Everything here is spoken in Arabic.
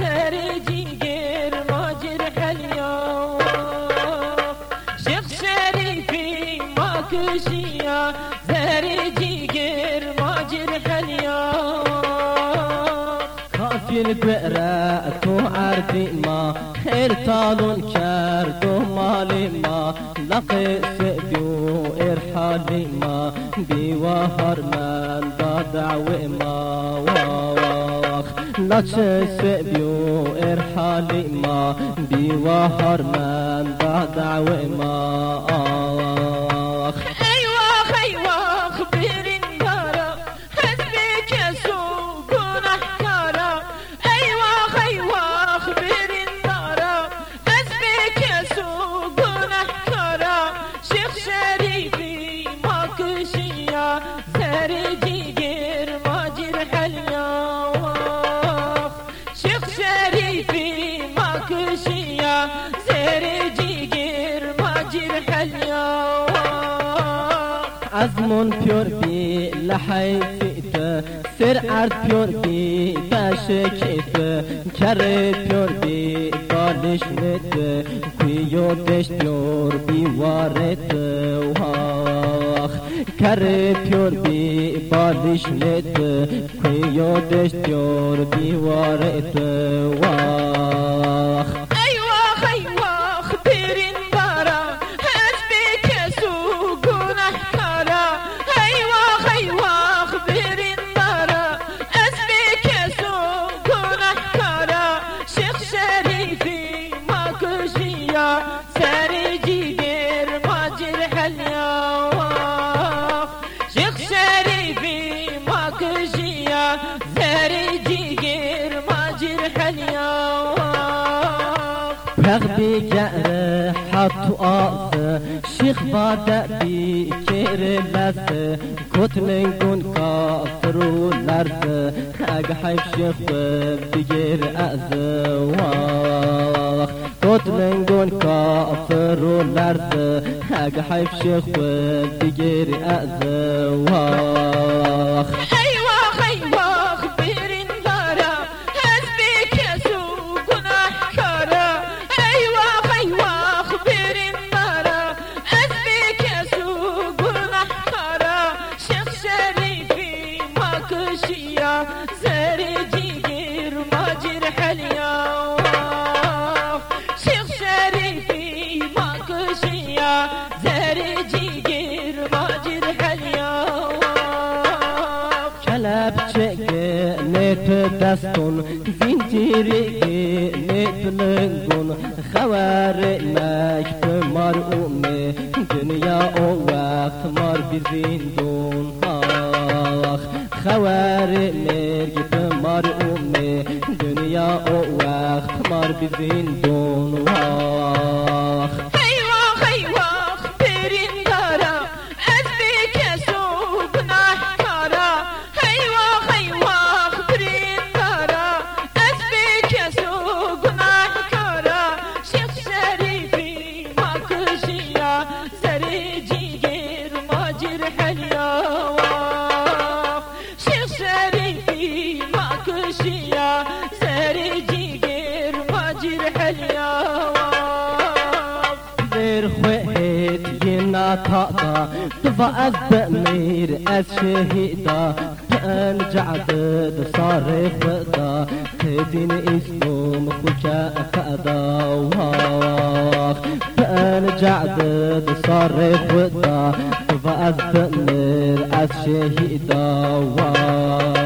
زريجي غير ما جرح شيخ شريفي ماكو شيا زريجي غير ما خافي البئرة تو عرفي ما خير طالون كردو مالي ما. لقي سبيو ارحالي ما بيوهر من ضدع وما لچس بیو ارحال ما بیوهر من دا دعوی ما آخ ازمون پیور بی لحی فیت فئت سر عرض پیور بی بشکیت کر پیور بی بالش نت کیو دش پیور بی وارت. واخ کر پیور بی بالش نت کیو دش پیور بی وارت. واخ حق بگره حد تو شیخ باده بی کره لسه کتنین گون کافر و لرد اگه حیف شیخ بگیر ازه. واخ کتنین گون کافر و لرد اگه حیف شیخ بگیر ازه. واخ makşiya Zerici girma cirhelya Şeyh Şerifi makşiya Zerici girma cirhelya کلب چگه نیت دستون زنجیری نیت لنگون خوار مکت مار اومه دنیا او وقت مار بزندون آخ makşiya Zerici girma cirhelya Şeyh یه نطاقا دفع از بمیر از شهیدا ان جعدد صار خدا تدين اسمهم خوكا فأدا واخ فان جعدد صار خدا دفع از بمیر از شهیدا. واخ